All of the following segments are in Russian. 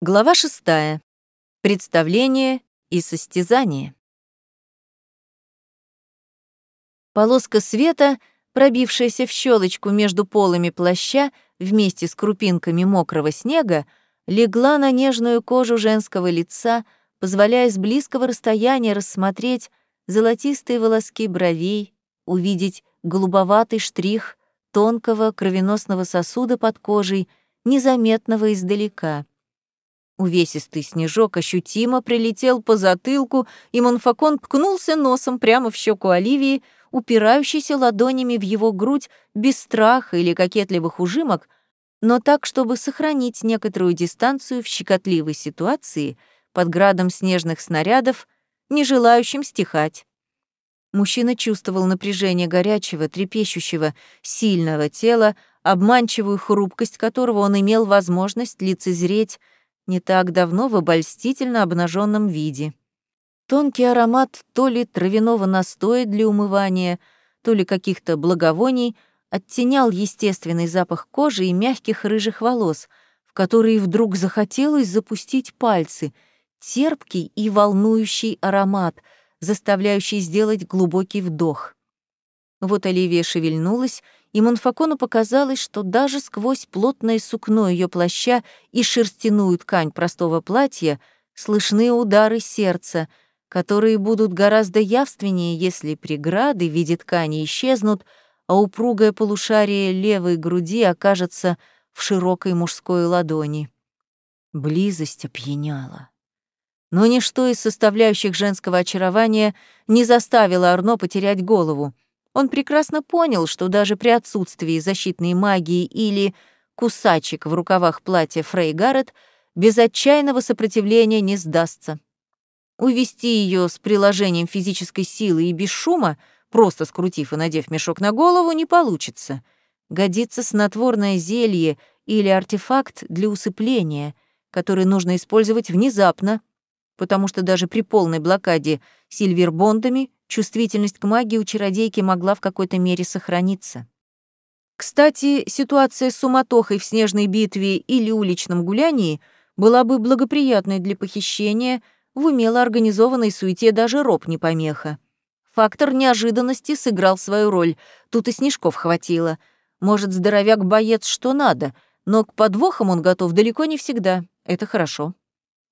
Глава шестая. Представление и состязание. Полоска света, пробившаяся в щелочку между полами плаща вместе с крупинками мокрого снега, легла на нежную кожу женского лица, позволяя с близкого расстояния рассмотреть золотистые волоски бровей, увидеть голубоватый штрих тонкого кровеносного сосуда под кожей, незаметного издалека — Увесистый снежок ощутимо прилетел по затылку, и Монфакон ткнулся носом прямо в щеку Оливии, упирающейся ладонями в его грудь без страха или кокетливых ужимок, но так, чтобы сохранить некоторую дистанцию в щекотливой ситуации под градом снежных снарядов, не желающим стихать. Мужчина чувствовал напряжение горячего, трепещущего, сильного тела, обманчивую хрупкость которого он имел возможность лицезреть не так давно в обольстительно обнаженном виде. Тонкий аромат то ли травяного настоя для умывания, то ли каких-то благовоний оттенял естественный запах кожи и мягких рыжих волос, в которые вдруг захотелось запустить пальцы, терпкий и волнующий аромат, заставляющий сделать глубокий вдох. Вот Оливия шевельнулась, и Монфакону показалось, что даже сквозь плотное сукно ее плаща и шерстяную ткань простого платья слышны удары сердца, которые будут гораздо явственнее, если преграды в виде ткани исчезнут, а упругое полушарие левой груди окажется в широкой мужской ладони. Близость опьяняла. Но ничто из составляющих женского очарования не заставило Арно потерять голову — он прекрасно понял, что даже при отсутствии защитной магии или кусачек в рукавах платья Фрей Гаррет без отчаянного сопротивления не сдастся. Увести ее с приложением физической силы и без шума, просто скрутив и надев мешок на голову, не получится. Годится снотворное зелье или артефакт для усыпления, который нужно использовать внезапно, потому что даже при полной блокаде сильвербондами чувствительность к магии у чародейки могла в какой-то мере сохраниться. Кстати, ситуация с суматохой в снежной битве или уличном гулянии была бы благоприятной для похищения, в умело организованной суете даже роб не помеха. Фактор неожиданности сыграл свою роль, тут и снежков хватило. Может, здоровяк-боец что надо, но к подвохам он готов далеко не всегда, это хорошо.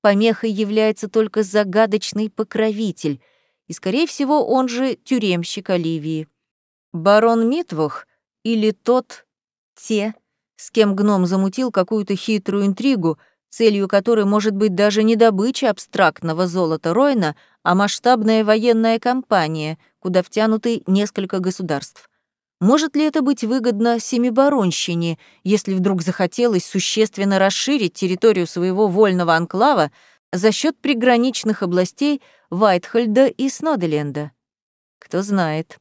Помехой является только загадочный покровитель — и, скорее всего, он же тюремщик Оливии. Барон Митвух или тот, те, с кем гном замутил какую-то хитрую интригу, целью которой может быть даже не добыча абстрактного золота Ройна, а масштабная военная кампания, куда втянуты несколько государств. Может ли это быть выгодно Семибаронщине, если вдруг захотелось существенно расширить территорию своего вольного анклава за счет приграничных областей Вайтхольда и Сноделенда. Кто знает.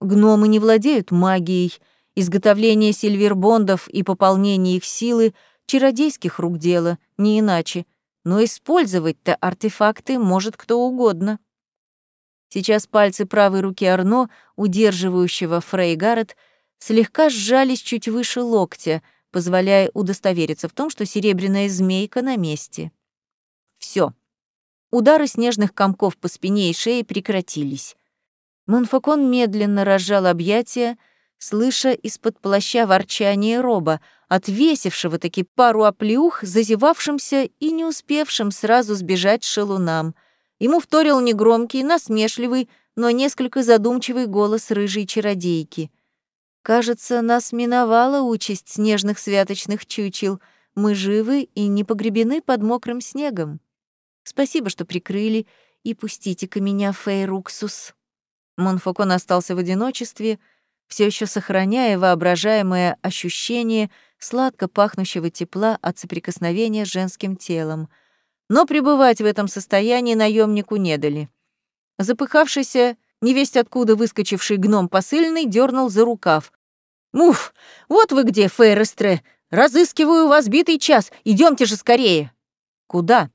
Гномы не владеют магией, изготовление сильвербондов и пополнение их силы — чародейских рук дело, не иначе. Но использовать-то артефакты может кто угодно. Сейчас пальцы правой руки Арно, удерживающего Фрей слегка сжались чуть выше локтя, позволяя удостовериться в том, что серебряная змейка на месте. Все. Удары снежных комков по спине и шее прекратились. Монфакон медленно разжал объятия, слыша из-под плаща ворчание роба, отвесившего таки пару оплеух, зазевавшимся и не успевшим сразу сбежать шелунам. Ему вторил негромкий, насмешливый, но несколько задумчивый голос рыжей чародейки. «Кажется, нас миновала участь снежных святочных чучел. Мы живы и не погребены под мокрым снегом». Спасибо, что прикрыли, и пустите-ка меня, Фейруксус. Монфокон остался в одиночестве, все еще сохраняя воображаемое ощущение сладко пахнущего тепла от соприкосновения с женским телом. Но пребывать в этом состоянии наемнику не дали. Запыхавшийся, невесть откуда выскочивший гном посыльный, дернул за рукав. «Муф, вот вы где, Фейрестре! Разыскиваю вас битый час, идемте же скорее!» «Куда?»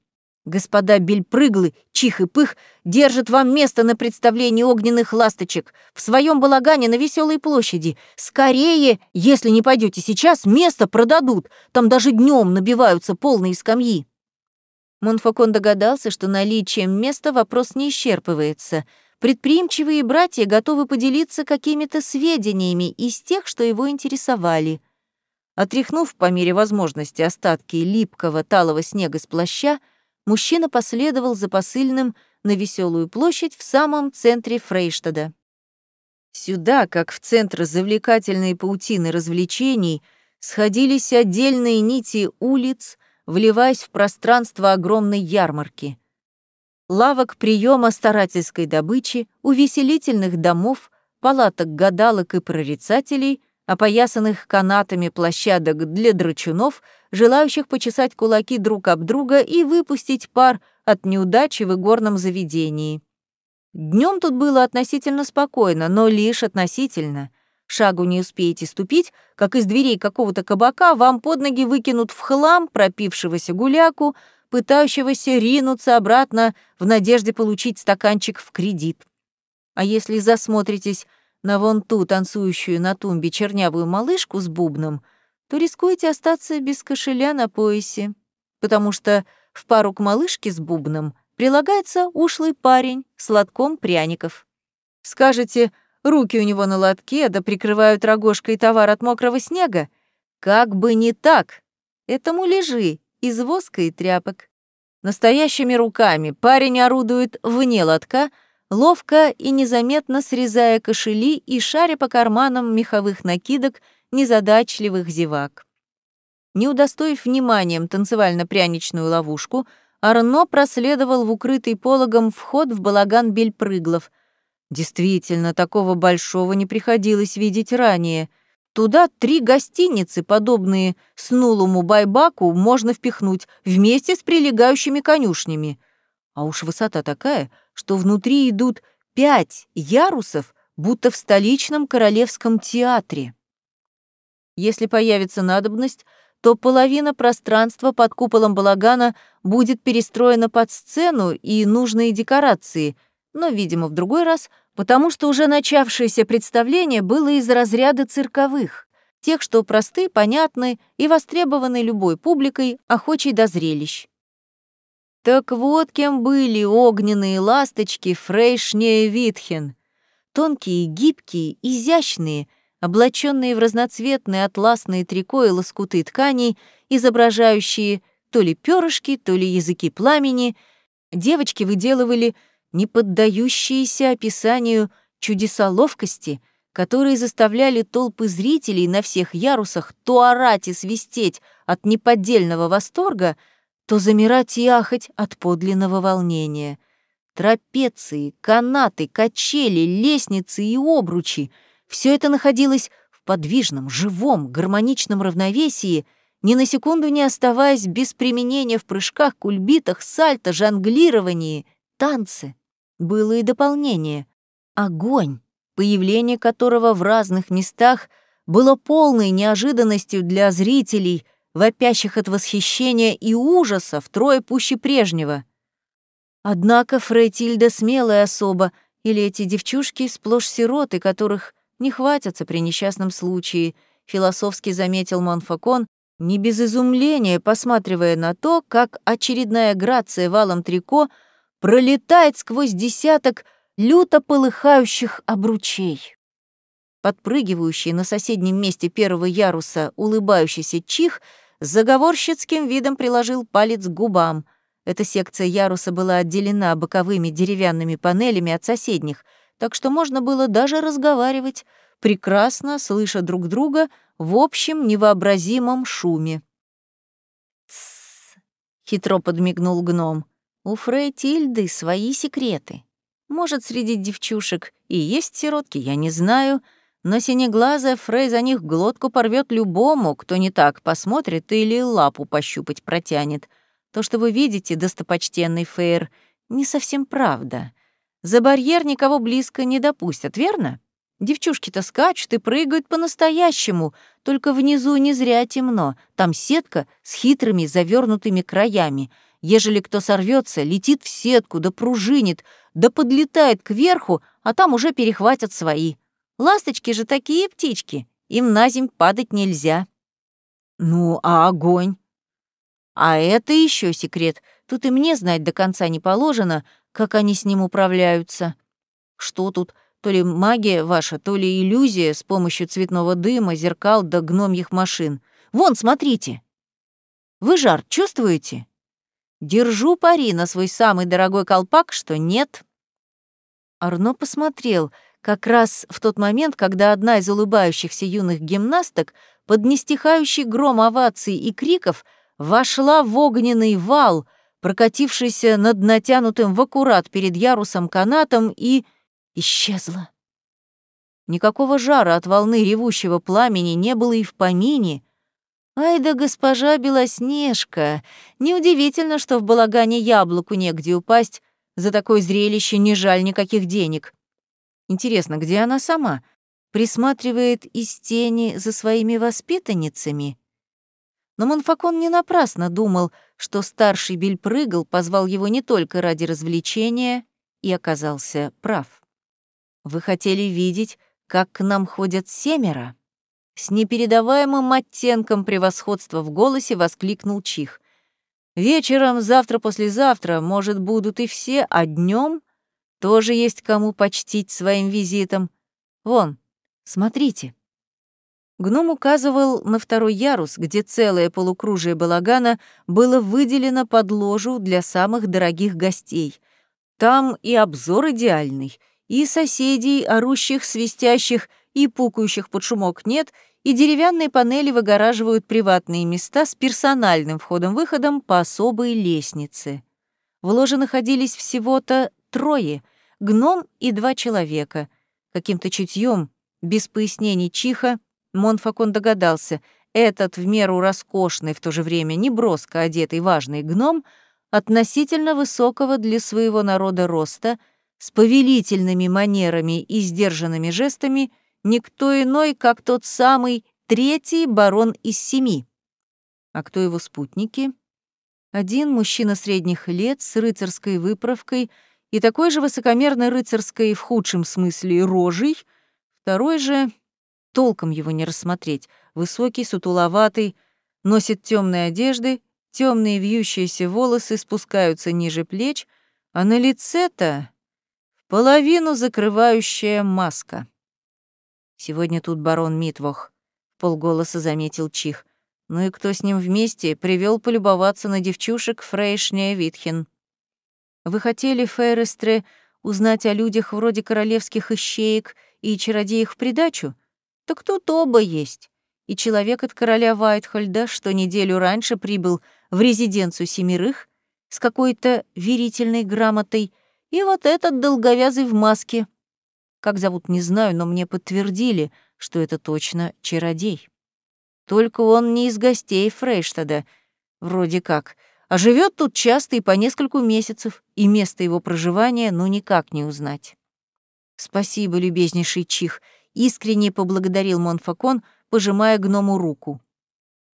Господа Бельпрыглы, Чих и Пых держат вам место на представлении огненных ласточек в своем балагане на Веселой площади. Скорее, если не пойдете сейчас, место продадут. Там даже днем набиваются полные скамьи. Монфокон догадался, что наличием места вопрос не исчерпывается. Предприимчивые братья готовы поделиться какими-то сведениями из тех, что его интересовали. Отряхнув по мере возможности остатки липкого талого снега с плаща, мужчина последовал за посыльным на веселую площадь в самом центре Фрейштада. Сюда, как в центр завлекательной паутины развлечений, сходились отдельные нити улиц, вливаясь в пространство огромной ярмарки. Лавок приема старательской добычи, увеселительных домов, палаток гадалок и прорицателей, опоясанных канатами площадок для драчунов, желающих почесать кулаки друг об друга и выпустить пар от неудачи в игорном заведении. Днем тут было относительно спокойно, но лишь относительно. Шагу не успеете ступить, как из дверей какого-то кабака вам под ноги выкинут в хлам пропившегося гуляку, пытающегося ринуться обратно в надежде получить стаканчик в кредит. А если засмотритесь на вон ту танцующую на тумбе чернявую малышку с бубном, то рискуете остаться без кошеля на поясе, потому что в пару к малышке с бубном прилагается ушлый парень с лотком пряников. Скажете, руки у него на лотке, да прикрывают рогожкой товар от мокрого снега? Как бы не так. Этому лежи из воска и тряпок. Настоящими руками парень орудует вне лотка, ловко и незаметно срезая кошели и шаря по карманам меховых накидок незадачливых зевак. Не удостоив вниманием танцевально-пряничную ловушку, Арно проследовал в укрытый пологом вход в балаган бельпрыглов. Действительно, такого большого не приходилось видеть ранее. Туда три гостиницы, подобные снулому байбаку, можно впихнуть вместе с прилегающими конюшнями. А уж высота такая, что внутри идут пять ярусов, будто в столичном королевском театре. Если появится надобность, то половина пространства под куполом балагана будет перестроена под сцену и нужные декорации, но, видимо, в другой раз, потому что уже начавшееся представление было из разряда цирковых, тех, что просты, понятны и востребованы любой публикой, охочей до зрелищ. Так вот кем были огненные ласточки Фрейшнея Витхен. Тонкие, гибкие, изящные — облаченные в разноцветные атласные трико и лоскуты тканей, изображающие то ли перышки, то ли языки пламени, девочки выделывали неподдающиеся описанию чудеса ловкости, которые заставляли толпы зрителей на всех ярусах то орать и свистеть от неподдельного восторга, то замирать и ахать от подлинного волнения. Трапеции, канаты, качели, лестницы и обручи — все это находилось в подвижном, живом, гармоничном равновесии, ни на секунду не оставаясь без применения в прыжках, кульбитах, сальто, жонглировании, танце. Было и дополнение — огонь, появление которого в разных местах было полной неожиданностью для зрителей, вопящих от восхищения и ужаса втрое пуще прежнего. Однако Фрейтильда смелая особа, или эти девчушки сплошь сироты, которых не хватятся при несчастном случае, философски заметил Монфакон, не без изумления посматривая на то, как очередная грация валом трико пролетает сквозь десяток люто полыхающих обручей. Подпрыгивающий на соседнем месте первого яруса улыбающийся чих с заговорщицким видом приложил палец к губам. Эта секция яруса была отделена боковыми деревянными панелями от соседних — так что можно было даже разговаривать, прекрасно слыша друг друга в общем невообразимом шуме. Хитро подмигнул гном. «У Фрейтильды свои секреты. Может, среди девчушек и есть сиротки, я не знаю, но синеглазая Фрей за них глотку порвет любому, кто не так посмотрит или лапу пощупать протянет. То, что вы видите, достопочтенный Фейр, не совсем правда. За барьер никого близко не допустят, верно? Девчушки-то скачут и прыгают по-настоящему, только внизу не зря темно. Там сетка с хитрыми завернутыми краями. Ежели кто сорвется, летит в сетку, да пружинит, да подлетает кверху, а там уже перехватят свои. Ласточки же такие птички, им на земь падать нельзя. Ну, а огонь? А это еще секрет. Тут и мне знать до конца не положено, как они с ним управляются. Что тут? То ли магия ваша, то ли иллюзия с помощью цветного дыма, зеркал да гномьих машин. Вон, смотрите. Вы жар чувствуете? Держу пари на свой самый дорогой колпак, что нет. Арно посмотрел, как раз в тот момент, когда одна из улыбающихся юных гимнасток под нестихающий гром оваций и криков вошла в огненный вал, прокатившийся над натянутым в аккурат перед ярусом канатом и исчезла. Никакого жара от волны ревущего пламени не было и в помине. Ай да госпожа Белоснежка! Неудивительно, что в балагане яблоку негде упасть, за такое зрелище не жаль никаких денег. Интересно, где она сама? Присматривает из тени за своими воспитанницами? Но Монфакон не напрасно думал, что старший Бельпрыгал позвал его не только ради развлечения и оказался прав. Вы хотели видеть, как к нам ходят семеро?» С непередаваемым оттенком превосходства в голосе воскликнул Чих. «Вечером, завтра-послезавтра, может, будут и все, а днем тоже есть кому почтить своим визитом. Вон, смотрите». Гном указывал на второй ярус, где целое полукружие балагана было выделено под ложу для самых дорогих гостей. Там и обзор идеальный — и соседей, орущих, свистящих и пукающих под шумок нет, и деревянные панели выгораживают приватные места с персональным входом-выходом по особой лестнице. В ложе находились всего-то трое — гном и два человека. Каким-то чутьем, без пояснений чиха, Монфакон догадался, этот в меру роскошный, в то же время неброско одетый важный гном относительно высокого для своего народа роста — с повелительными манерами и сдержанными жестами никто иной, как тот самый третий барон из семи. А кто его спутники? Один мужчина средних лет с рыцарской выправкой и такой же высокомерной рыцарской в худшем смысле рожей, второй же, толком его не рассмотреть, высокий, сутуловатый, носит темные одежды, темные вьющиеся волосы спускаются ниже плеч, а на лице-то половину закрывающая маска. Сегодня тут барон Митвох, полголоса заметил Чих. Ну и кто с ним вместе, привел полюбоваться на девчушек Фрейшня Витхен. Вы хотели, Фейрестре, узнать о людях вроде королевских ищеек и чародеях в придачу? Так тут оба есть. И человек от короля Вайтхольда, что неделю раньше прибыл в резиденцию семерых с какой-то верительной грамотой, и вот этот долговязый в маске. Как зовут, не знаю, но мне подтвердили, что это точно чародей. Только он не из гостей Фрейштада, вроде как, а живет тут часто и по нескольку месяцев, и место его проживания ну никак не узнать. Спасибо, любезнейший Чих, искренне поблагодарил Монфакон, пожимая гному руку.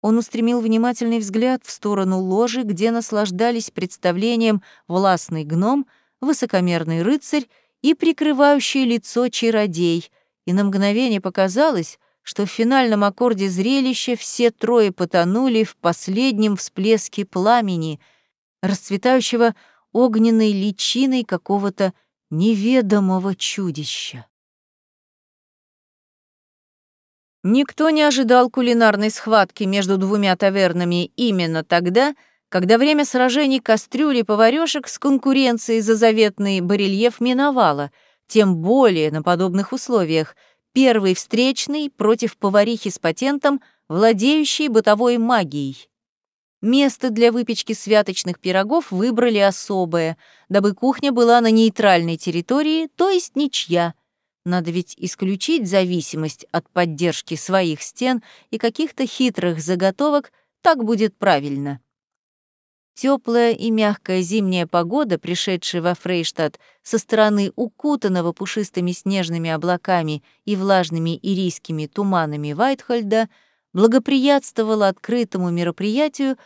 Он устремил внимательный взгляд в сторону ложи, где наслаждались представлением властный гном — высокомерный рыцарь и прикрывающий лицо чародей, и на мгновение показалось, что в финальном аккорде зрелища все трое потонули в последнем всплеске пламени, расцветающего огненной личиной какого-то неведомого чудища. Никто не ожидал кулинарной схватки между двумя тавернами именно тогда, когда время сражений кастрюли поварёшек с конкуренцией за заветный барельеф миновало, тем более на подобных условиях, первый встречный против поварихи с патентом, владеющей бытовой магией. Место для выпечки святочных пирогов выбрали особое, дабы кухня была на нейтральной территории, то есть ничья. Надо ведь исключить зависимость от поддержки своих стен и каких-то хитрых заготовок, так будет правильно. Теплая и мягкая зимняя погода, пришедшая во Фрейштадт со стороны укутанного пушистыми снежными облаками и влажными ирийскими туманами Вайтхольда, благоприятствовала открытому мероприятию,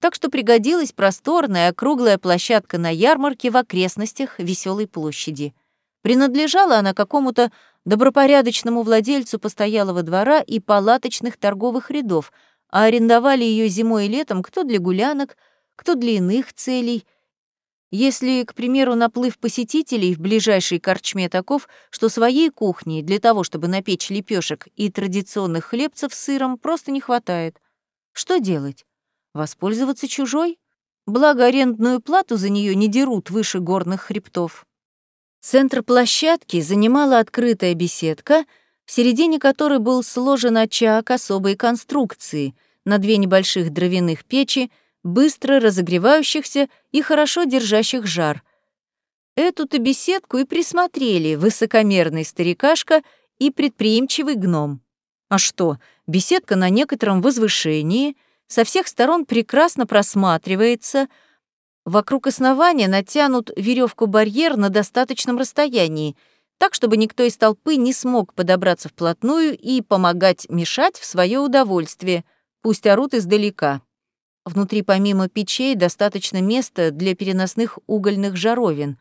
так что пригодилась просторная округлая площадка на ярмарке в окрестностях Веселой площади. Принадлежала она какому-то добропорядочному владельцу постоялого двора и палаточных торговых рядов, а арендовали ее зимой и летом кто для гулянок, кто для иных целей. Если, к примеру, наплыв посетителей в ближайшей корчме таков, что своей кухни для того, чтобы напечь лепешек и традиционных хлебцев с сыром, просто не хватает. Что делать? Воспользоваться чужой? Благо, арендную плату за нее не дерут выше горных хребтов. Центр площадки занимала открытая беседка, в середине которой был сложен очаг особой конструкции на две небольших дровяных печи, быстро разогревающихся и хорошо держащих жар. Эту-то беседку и присмотрели высокомерный старикашка и предприимчивый гном. А что, беседка на некотором возвышении, со всех сторон прекрасно просматривается — Вокруг основания натянут веревку-барьер на достаточном расстоянии, так, чтобы никто из толпы не смог подобраться вплотную и помогать мешать в свое удовольствие, пусть орут издалека. Внутри помимо печей достаточно места для переносных угольных жаровин.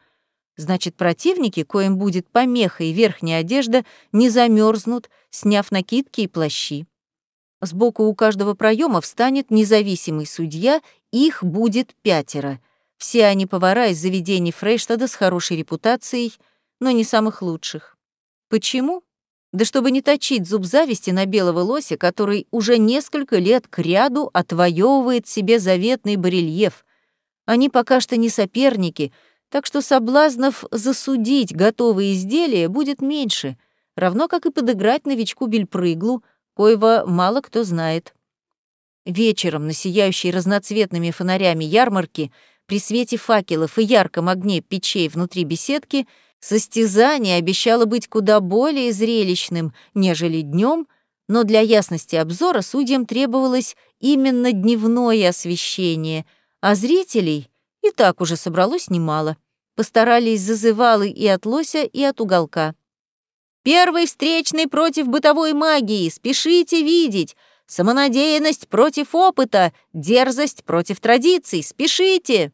Значит, противники, коим будет помеха и верхняя одежда, не замерзнут, сняв накидки и плащи. Сбоку у каждого проема встанет независимый судья, их будет пятеро — все они повара из заведений Фрейштада с хорошей репутацией, но не самых лучших. Почему? Да чтобы не точить зуб зависти на белого лося, который уже несколько лет кряду отвоевывает себе заветный барельеф. Они пока что не соперники, так что соблазнов засудить готовые изделия будет меньше, равно как и подыграть новичку бельпрыглу, коего мало кто знает. Вечером на сияющей разноцветными фонарями ярмарки — при свете факелов и ярком огне печей внутри беседки состязание обещало быть куда более зрелищным, нежели днем, но для ясности обзора судьям требовалось именно дневное освещение, а зрителей и так уже собралось немало. Постарались зазывалы и от лося, и от уголка. «Первый встречный против бытовой магии! Спешите видеть! Самонадеянность против опыта, дерзость против традиций. Спешите!»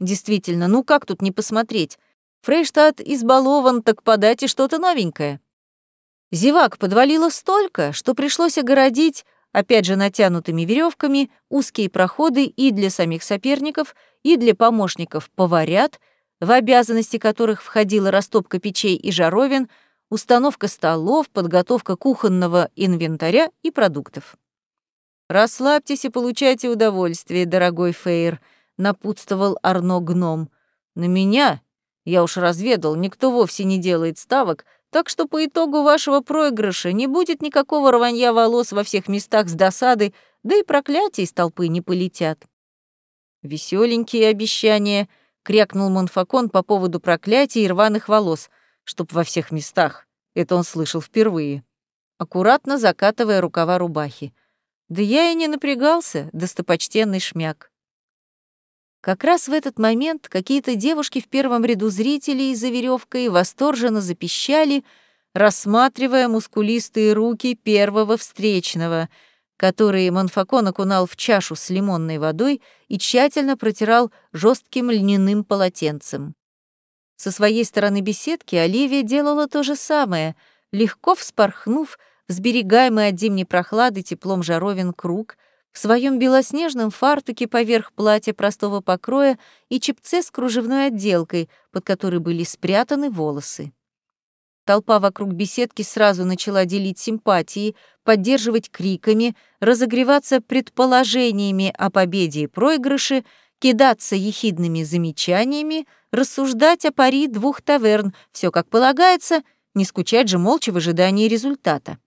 Действительно, ну как тут не посмотреть? Фрейштадт избалован, так подайте что-то новенькое. Зевак подвалило столько, что пришлось огородить, опять же натянутыми веревками, узкие проходы и для самих соперников, и для помощников поварят, в обязанности которых входила растопка печей и жаровин, установка столов, подготовка кухонного инвентаря и продуктов. «Расслабьтесь и получайте удовольствие, дорогой Фейр», — напутствовал Арно гном. «На меня, я уж разведал, никто вовсе не делает ставок, так что по итогу вашего проигрыша не будет никакого рванья волос во всех местах с досады, да и проклятия из толпы не полетят». Веселенькие обещания», — крякнул Монфакон по поводу проклятий и рваных волос, чтоб во всех местах. Это он слышал впервые. Аккуратно закатывая рукава рубахи. Да я и не напрягался, достопочтенный шмяк. Как раз в этот момент какие-то девушки в первом ряду зрителей за веревкой восторженно запищали, рассматривая мускулистые руки первого встречного, который Монфакон окунал в чашу с лимонной водой и тщательно протирал жестким льняным полотенцем. Со своей стороны беседки Оливия делала то же самое, легко вспорхнув сберегаемый от зимней прохлады теплом жаровин круг, в своем белоснежном фартуке поверх платья простого покроя и чепце с кружевной отделкой, под которой были спрятаны волосы. Толпа вокруг беседки сразу начала делить симпатии, поддерживать криками, разогреваться предположениями о победе и проигрыше, кидаться ехидными замечаниями, рассуждать о пари двух таверн, все как полагается, не скучать же молча в ожидании результата.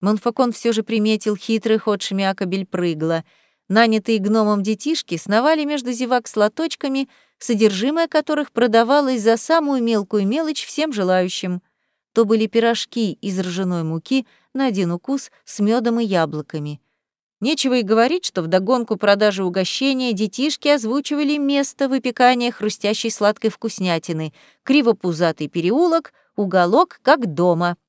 Монфакон все же приметил хитрый ход шмяка Бельпрыгла. Нанятые гномом детишки сновали между зевак с лоточками, содержимое которых продавалось за самую мелкую мелочь всем желающим. То были пирожки из ржаной муки на один укус с медом и яблоками. Нечего и говорить, что вдогонку продажи угощения детишки озвучивали место выпекания хрустящей сладкой вкуснятины, кривопузатый переулок, уголок как дома —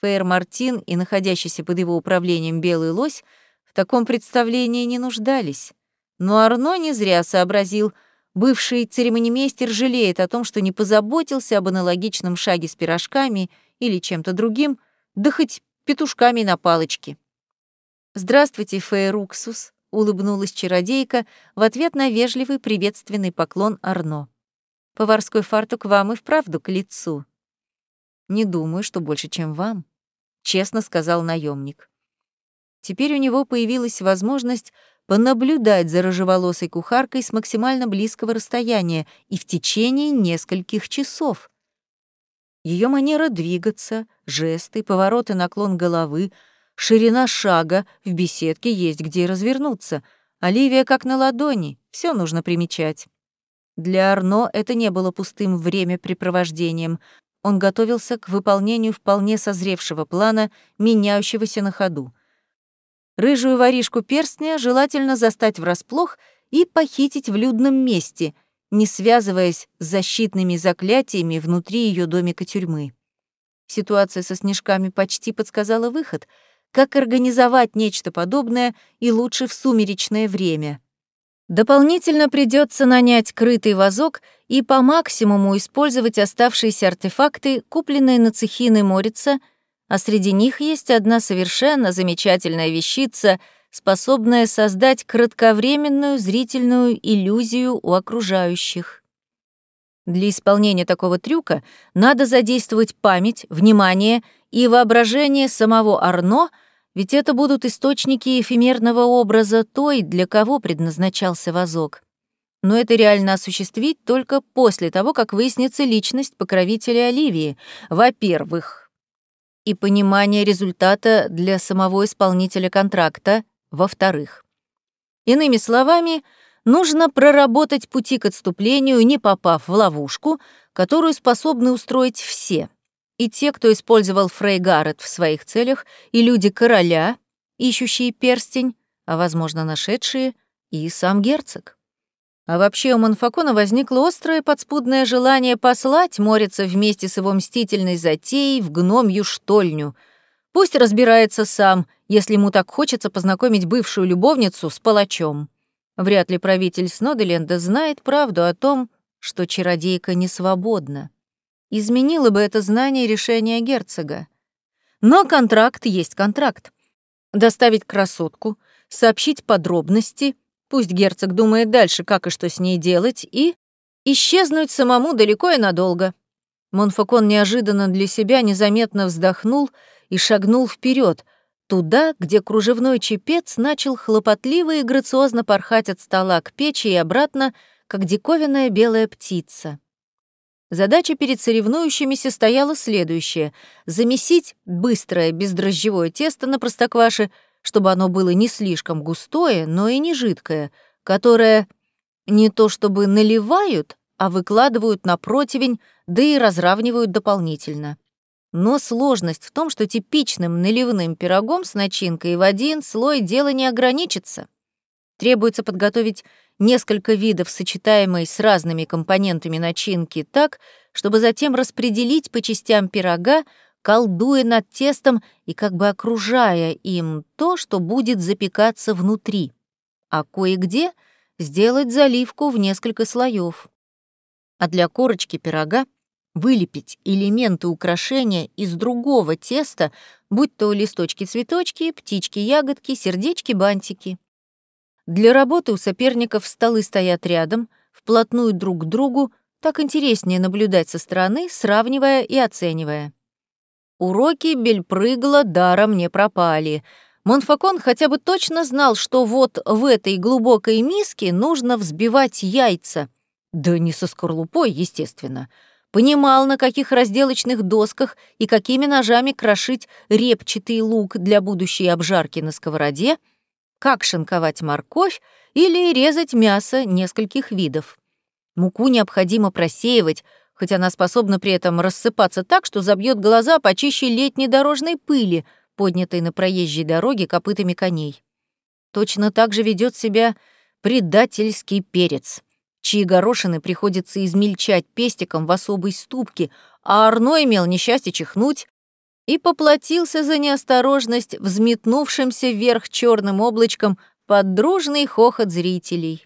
Фейр Мартин и находящийся под его управлением Белый Лось в таком представлении не нуждались. Но Арно не зря сообразил, бывший церемонимейстер жалеет о том, что не позаботился об аналогичном шаге с пирожками или чем-то другим, да хоть петушками на палочке. «Здравствуйте, Фейруксус», — улыбнулась чародейка в ответ на вежливый приветственный поклон Арно. «Поварской фартук вам и вправду к лицу». «Не думаю, что больше, чем вам», — честно сказал наемник. Теперь у него появилась возможность понаблюдать за рыжеволосой кухаркой с максимально близкого расстояния и в течение нескольких часов. Ее манера двигаться, жесты, повороты, наклон головы, ширина шага, в беседке есть где развернуться. Оливия как на ладони, все нужно примечать. Для Арно это не было пустым времяпрепровождением. Он готовился к выполнению вполне созревшего плана, меняющегося на ходу. Рыжую воришку перстня желательно застать врасплох и похитить в людном месте, не связываясь с защитными заклятиями внутри ее домика тюрьмы. Ситуация со снежками почти подсказала выход, как организовать нечто подобное и лучше в сумеречное время. Дополнительно придется нанять крытый вазок и по максимуму использовать оставшиеся артефакты, купленные на цехины Морица — а среди них есть одна совершенно замечательная вещица, способная создать кратковременную зрительную иллюзию у окружающих. Для исполнения такого трюка надо задействовать память, внимание и воображение самого Арно, ведь это будут источники эфемерного образа той, для кого предназначался вазок. Но это реально осуществить только после того, как выяснится личность покровителя Оливии. Во-первых, и понимание результата для самого исполнителя контракта, во-вторых. Иными словами, нужно проработать пути к отступлению, не попав в ловушку, которую способны устроить все. И те, кто использовал Фрейгарет в своих целях, и люди короля, ищущие перстень, а, возможно, нашедшие, и сам герцог. А вообще у Монфакона возникло острое подспудное желание послать Морица вместе с его мстительной затеей в гномью штольню. Пусть разбирается сам, если ему так хочется познакомить бывшую любовницу с палачом. Вряд ли правитель Сноделенда знает правду о том, что чародейка не свободна. Изменило бы это знание решения герцога. Но контракт есть контракт. Доставить красотку, сообщить подробности — Пусть герцог думает дальше, как и что с ней делать, и исчезнуть самому далеко и надолго. Монфакон неожиданно для себя незаметно вздохнул и шагнул вперед, туда, где кружевной чепец начал хлопотливо и грациозно порхать от стола к печи и обратно, как диковинная белая птица. Задача перед соревнующимися стояла следующая — замесить быстрое бездрожжевое тесто на простокваше — чтобы оно было не слишком густое, но и не жидкое, которое не то чтобы наливают, а выкладывают на противень, да и разравнивают дополнительно. Но сложность в том, что типичным наливным пирогом с начинкой в один слой дело не ограничится. Требуется подготовить несколько видов сочетаемой с разными компонентами начинки так, чтобы затем распределить по частям пирога колдуя над тестом и как бы окружая им то, что будет запекаться внутри, а кое-где сделать заливку в несколько слоев. А для корочки пирога вылепить элементы украшения из другого теста, будь то листочки-цветочки, птички-ягодки, сердечки-бантики. Для работы у соперников столы стоят рядом, вплотную друг к другу, так интереснее наблюдать со стороны, сравнивая и оценивая. Уроки Бельпрыгла даром не пропали. Монфакон хотя бы точно знал, что вот в этой глубокой миске нужно взбивать яйца. Да не со скорлупой, естественно. Понимал, на каких разделочных досках и какими ножами крошить репчатый лук для будущей обжарки на сковороде, как шинковать морковь или резать мясо нескольких видов. Муку необходимо просеивать, хоть она способна при этом рассыпаться так, что забьет глаза почище летней дорожной пыли, поднятой на проезжей дороге копытами коней. Точно так же ведет себя предательский перец, чьи горошины приходится измельчать пестиком в особой ступке, а Арно имел несчастье чихнуть и поплатился за неосторожность взметнувшимся вверх черным облачком под дружный хохот зрителей.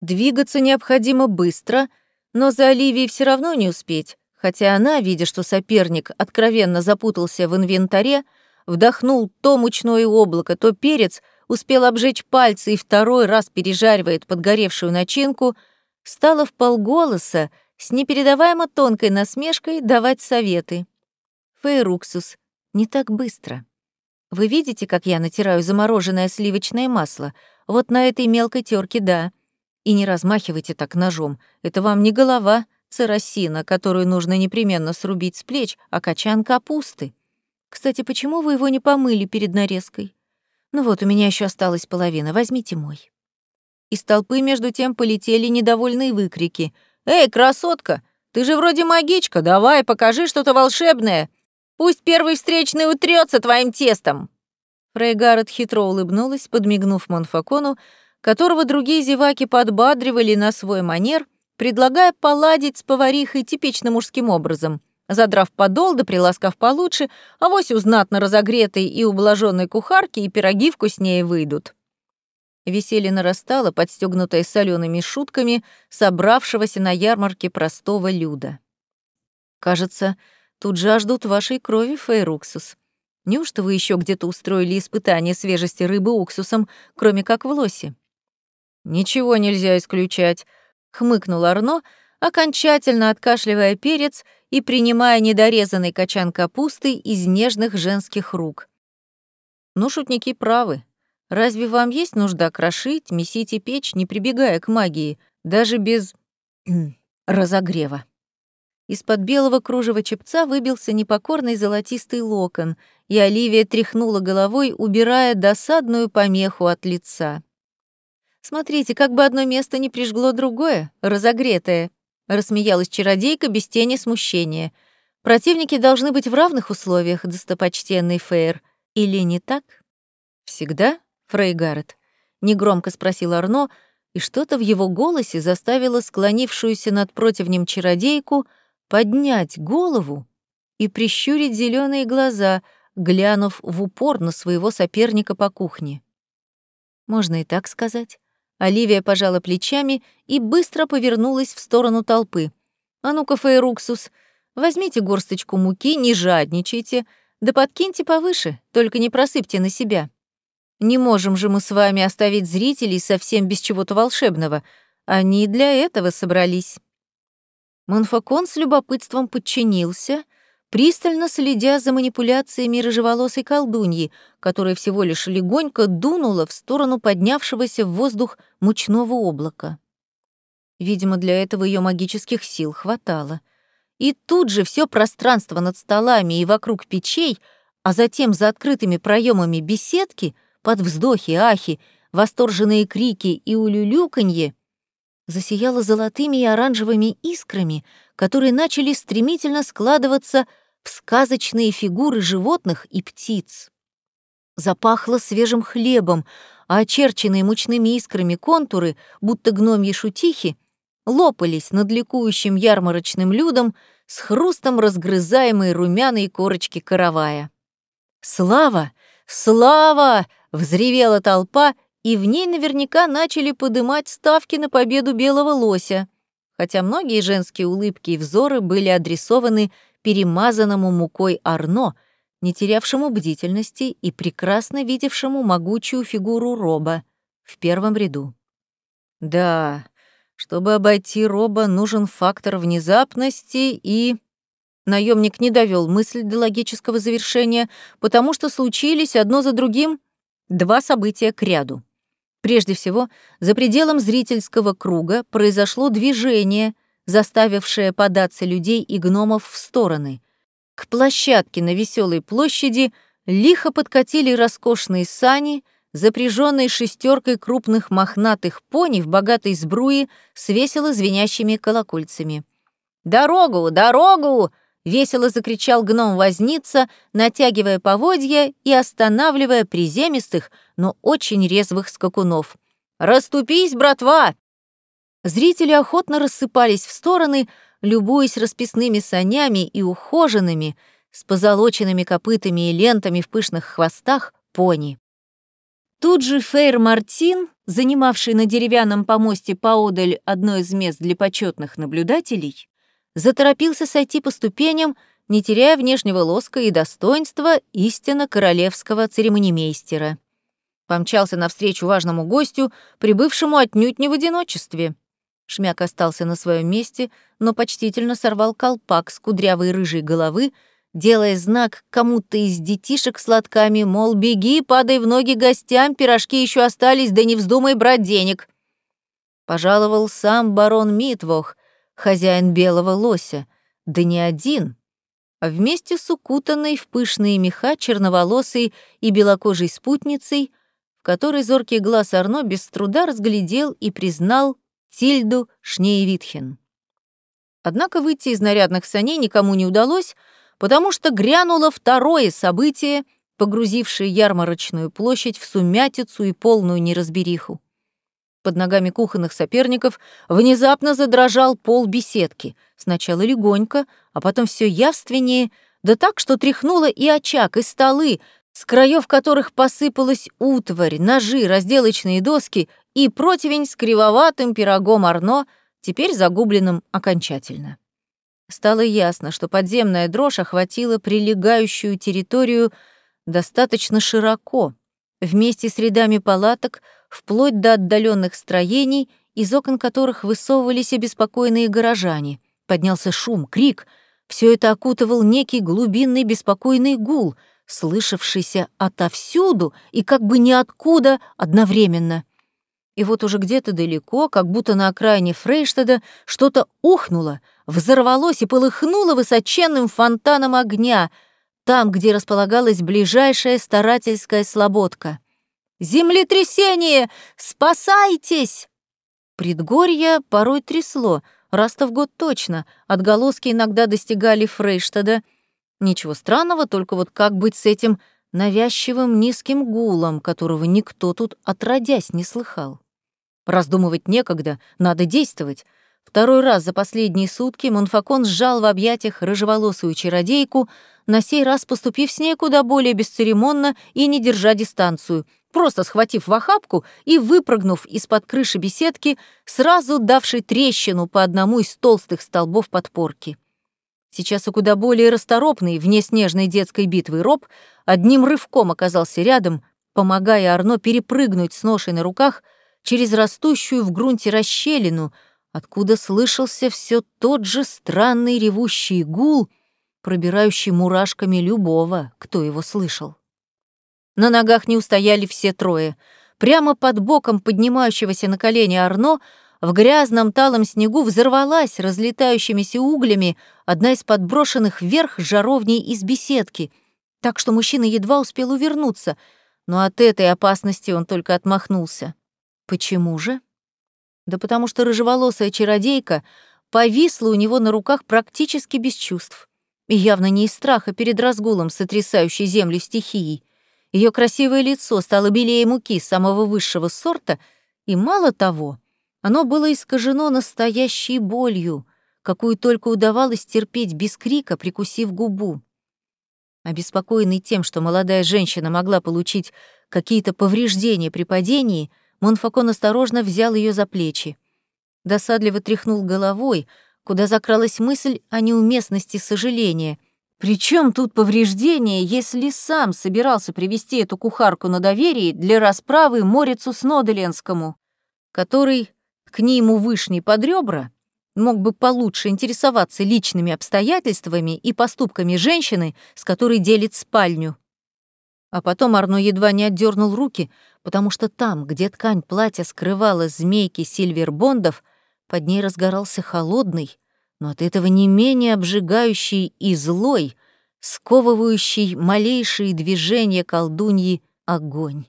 Двигаться необходимо быстро — но за Оливией все равно не успеть, хотя она, видя, что соперник откровенно запутался в инвентаре, вдохнул то мучное облако, то перец, успел обжечь пальцы и второй раз пережаривает подгоревшую начинку, стала в полголоса с непередаваемо тонкой насмешкой давать советы. «Фейруксус, не так быстро. Вы видите, как я натираю замороженное сливочное масло? Вот на этой мелкой терке, да. И не размахивайте так ножом. Это вам не голова, царосина, которую нужно непременно срубить с плеч, а качан капусты. Кстати, почему вы его не помыли перед нарезкой? Ну вот, у меня еще осталась половина, возьмите мой. Из толпы между тем полетели недовольные выкрики. «Эй, красотка, ты же вроде магичка, давай, покажи что-то волшебное. Пусть первый встречный утрется твоим тестом!» Фрейгарет хитро улыбнулась, подмигнув Монфакону, которого другие зеваки подбадривали на свой манер, предлагая поладить с поварихой типично мужским образом, задрав подол да приласкав получше, а вось у знатно разогретой и ублаженной кухарки и пироги вкуснее выйдут. Веселье нарастало, подстегнутое солеными шутками собравшегося на ярмарке простого люда. Кажется, Тут жаждут вашей крови, Фейруксус. Неужто вы еще где-то устроили испытание свежести рыбы уксусом, кроме как в лосе? Ничего нельзя исключать, хмыкнул Арно, окончательно откашливая перец и принимая недорезанный качан капусты из нежных женских рук. Ну, шутники правы. Разве вам есть нужда крошить, месить и печь, не прибегая к магии, даже без разогрева? Из-под белого кружева чепца выбился непокорный золотистый локон, и Оливия тряхнула головой, убирая досадную помеху от лица. «Смотрите, как бы одно место не прижгло другое, разогретое», — рассмеялась чародейка без тени смущения. «Противники должны быть в равных условиях, достопочтенный Фейр. Или не так?» «Всегда, Фрей Гаррет?» — негромко спросил Арно, и что-то в его голосе заставило склонившуюся над противнем чародейку — поднять голову и прищурить зеленые глаза, глянув в упор на своего соперника по кухне. Можно и так сказать. Оливия пожала плечами и быстро повернулась в сторону толпы. «А ну-ка, Фейруксус, возьмите горсточку муки, не жадничайте, да подкиньте повыше, только не просыпьте на себя. Не можем же мы с вами оставить зрителей совсем без чего-то волшебного. Они для этого собрались». Монфакон с любопытством подчинился, пристально следя за манипуляциями рыжеволосой колдуньи, которая всего лишь легонько дунула в сторону поднявшегося в воздух мучного облака. Видимо, для этого ее магических сил хватало. И тут же все пространство над столами и вокруг печей, а затем за открытыми проемами беседки, под вздохи, ахи, восторженные крики и улюлюканье, засияла золотыми и оранжевыми искрами, которые начали стремительно складываться в сказочные фигуры животных и птиц. Запахло свежим хлебом, а очерченные мучными искрами контуры, будто гномьи шутихи, лопались над ликующим ярмарочным людом с хрустом разгрызаемой румяной корочки каравая. «Слава! Слава!» — взревела толпа и в ней наверняка начали подымать ставки на победу белого лося, хотя многие женские улыбки и взоры были адресованы перемазанному мукой Арно, не терявшему бдительности и прекрасно видевшему могучую фигуру Роба в первом ряду. Да, чтобы обойти Роба, нужен фактор внезапности и... Наемник не довел мысль до логического завершения, потому что случились одно за другим два события к ряду. Прежде всего, за пределом зрительского круга произошло движение, заставившее податься людей и гномов в стороны. К площадке на веселой площади лихо подкатили роскошные сани, запряженные шестеркой крупных мохнатых пони в богатой сбруе с весело звенящими колокольцами. «Дорогу! Дорогу!» — весело закричал гном-возница, натягивая поводья и останавливая приземистых, но очень резвых скакунов. «Раступись, братва!» Зрители охотно рассыпались в стороны, любуясь расписными санями и ухоженными, с позолоченными копытами и лентами в пышных хвостах, пони. Тут же Фейр Мартин, занимавший на деревянном помосте поодаль одно из мест для почетных наблюдателей, заторопился сойти по ступеням, не теряя внешнего лоска и достоинства истинно королевского церемонимейстера. Помчался навстречу важному гостю, прибывшему отнюдь не в одиночестве. Шмяк остался на своем месте, но почтительно сорвал колпак с кудрявой рыжей головы, делая знак кому-то из детишек с лотками, мол, беги, падай в ноги гостям, пирожки еще остались, да не вздумай брать денег. Пожаловал сам барон Митвох, хозяин белого лося, да не один, а вместе с укутанной в пышные меха черноволосой и белокожей спутницей, в которой зоркий глаз Арно без труда разглядел и признал Тильду Шнеевитхен. Однако выйти из нарядных саней никому не удалось, потому что грянуло второе событие, погрузившее ярмарочную площадь в сумятицу и полную неразбериху. Под ногами кухонных соперников внезапно задрожал пол беседки, сначала легонько, а потом все явственнее, да так, что тряхнуло и очаг, и столы, с краев которых посыпалась утварь, ножи, разделочные доски и противень с кривоватым пирогом Арно, теперь загубленным окончательно. Стало ясно, что подземная дрожь охватила прилегающую территорию достаточно широко, вместе с рядами палаток, вплоть до отдаленных строений, из окон которых высовывались обеспокоенные горожане. Поднялся шум, крик. Все это окутывал некий глубинный беспокойный гул, слышавшийся отовсюду и как бы ниоткуда одновременно. И вот уже где-то далеко, как будто на окраине Фрейштада, что-то ухнуло, взорвалось и полыхнуло высоченным фонтаном огня, там, где располагалась ближайшая старательская слободка. «Землетрясение! Спасайтесь!» Предгорье порой трясло, раз-то в год точно, отголоски иногда достигали Фрейштада. Ничего странного, только вот как быть с этим навязчивым низким гулом, которого никто тут отродясь не слыхал. Раздумывать некогда, надо действовать. Второй раз за последние сутки Монфакон сжал в объятиях рыжеволосую чародейку, на сей раз поступив с ней куда более бесцеремонно и не держа дистанцию, просто схватив в охапку и выпрыгнув из-под крыши беседки, сразу давший трещину по одному из толстых столбов подпорки. Сейчас и куда более расторопный, вне снежной детской битвы Роб, одним рывком оказался рядом, помогая Арно перепрыгнуть с ношей на руках через растущую в грунте расщелину, откуда слышался все тот же странный ревущий гул, пробирающий мурашками любого, кто его слышал. На ногах не устояли все трое. Прямо под боком поднимающегося на колени Арно в грязном талом снегу взорвалась разлетающимися углями одна из подброшенных вверх жаровней из беседки, так что мужчина едва успел увернуться, но от этой опасности он только отмахнулся. Почему же? Да потому что рыжеволосая чародейка повисла у него на руках практически без чувств. И явно не из страха перед разгулом сотрясающей землю стихией. Ее красивое лицо стало белее муки самого высшего сорта, и мало того — оно было искажено настоящей болью, какую только удавалось терпеть без крика, прикусив губу. Обеспокоенный тем, что молодая женщина могла получить какие-то повреждения при падении, Монфакон осторожно взял ее за плечи. Досадливо тряхнул головой, куда закралась мысль о неуместности сожаления. Причем тут повреждение, если сам собирался привести эту кухарку на доверие для расправы Морицу Сноделенскому, который к нему вышний под ребра, мог бы получше интересоваться личными обстоятельствами и поступками женщины, с которой делит спальню. А потом Арно едва не отдернул руки, потому что там, где ткань платья скрывала змейки сильвербондов, под ней разгорался холодный, но от этого не менее обжигающий и злой, сковывающий малейшие движения колдуньи огонь.